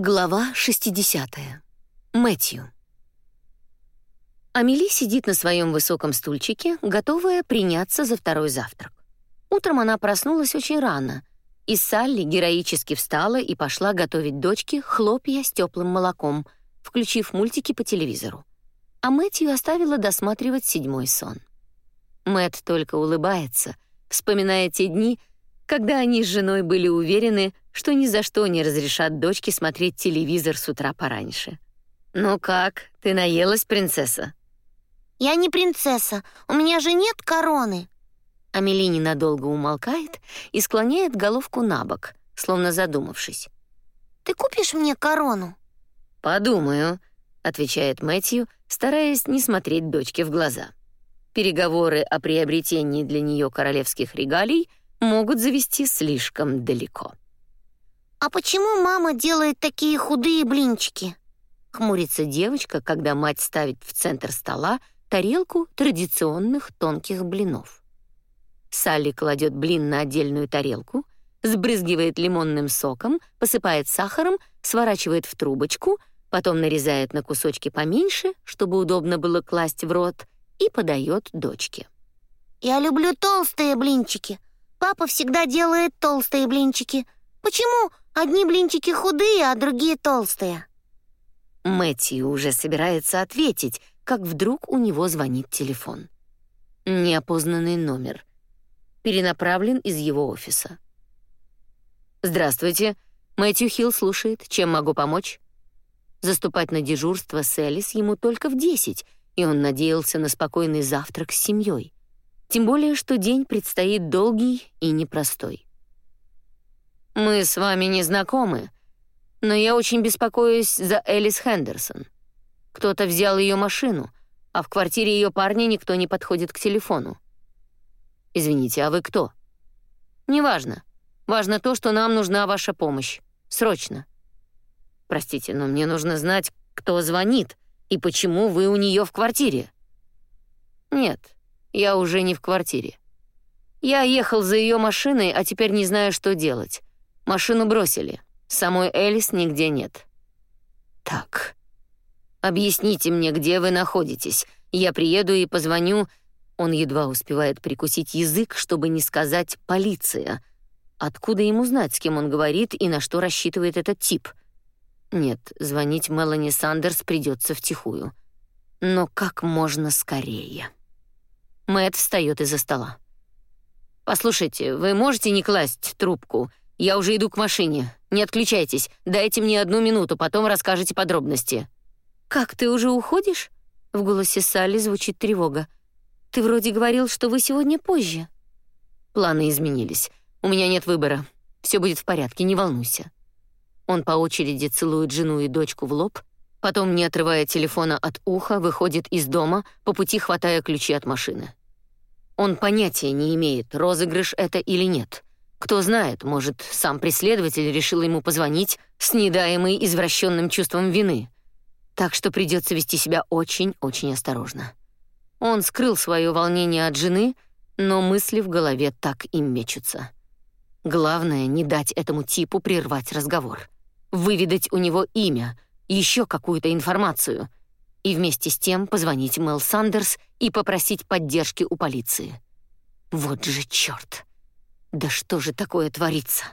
Глава 60. Мэтью. Амели сидит на своем высоком стульчике, готовая приняться за второй завтрак. Утром она проснулась очень рано, и Салли героически встала и пошла готовить дочке хлопья с теплым молоком, включив мультики по телевизору. А Мэтью оставила досматривать седьмой сон. Мэт только улыбается, вспоминая те дни, когда они с женой были уверены, что ни за что не разрешат дочке смотреть телевизор с утра пораньше. «Ну как, ты наелась, принцесса?» «Я не принцесса, у меня же нет короны». Амели ненадолго умолкает и склоняет головку на бок, словно задумавшись. «Ты купишь мне корону?» «Подумаю», — отвечает Мэтью, стараясь не смотреть дочке в глаза. Переговоры о приобретении для нее королевских регалий могут завести слишком далеко. «А почему мама делает такие худые блинчики?» Хмурится девочка, когда мать ставит в центр стола тарелку традиционных тонких блинов. Салли кладет блин на отдельную тарелку, сбрызгивает лимонным соком, посыпает сахаром, сворачивает в трубочку, потом нарезает на кусочки поменьше, чтобы удобно было класть в рот, и подает дочке. «Я люблю толстые блинчики. Папа всегда делает толстые блинчики. Почему Одни блинчики худые, а другие толстые. Мэтью уже собирается ответить, как вдруг у него звонит телефон. Неопознанный номер. Перенаправлен из его офиса. «Здравствуйте. Мэтью Хилл слушает. Чем могу помочь?» Заступать на дежурство с Элис ему только в десять, и он надеялся на спокойный завтрак с семьей. Тем более, что день предстоит долгий и непростой. Мы с вами не знакомы, но я очень беспокоюсь за Элис Хендерсон. Кто-то взял ее машину, а в квартире ее парня никто не подходит к телефону. Извините, а вы кто? Неважно. Важно то, что нам нужна ваша помощь. Срочно. Простите, но мне нужно знать, кто звонит и почему вы у нее в квартире. Нет, я уже не в квартире. Я ехал за ее машиной, а теперь не знаю, что делать. Машину бросили. Самой Элис нигде нет. Так. Объясните мне, где вы находитесь. Я приеду и позвоню. Он едва успевает прикусить язык, чтобы не сказать полиция. Откуда ему знать, с кем он говорит и на что рассчитывает этот тип? Нет, звонить Мелани Сандерс придется втихую. Но как можно скорее. Мэт встает из-за стола. Послушайте, вы можете не класть трубку? Я уже иду к машине. Не отключайтесь. Дайте мне одну минуту, потом расскажете подробности». «Как, ты уже уходишь?» В голосе Салли звучит тревога. «Ты вроде говорил, что вы сегодня позже». Планы изменились. У меня нет выбора. Все будет в порядке, не волнуйся. Он по очереди целует жену и дочку в лоб, потом, не отрывая телефона от уха, выходит из дома, по пути хватая ключи от машины. Он понятия не имеет, розыгрыш это или нет. Кто знает, может, сам преследователь решил ему позвонить с недаемой извращенным чувством вины. Так что придется вести себя очень-очень осторожно. Он скрыл свое волнение от жены, но мысли в голове так и мечутся. Главное — не дать этому типу прервать разговор. Выведать у него имя, еще какую-то информацию. И вместе с тем позвонить Мел Сандерс и попросить поддержки у полиции. Вот же чёрт! Да что же такое творится?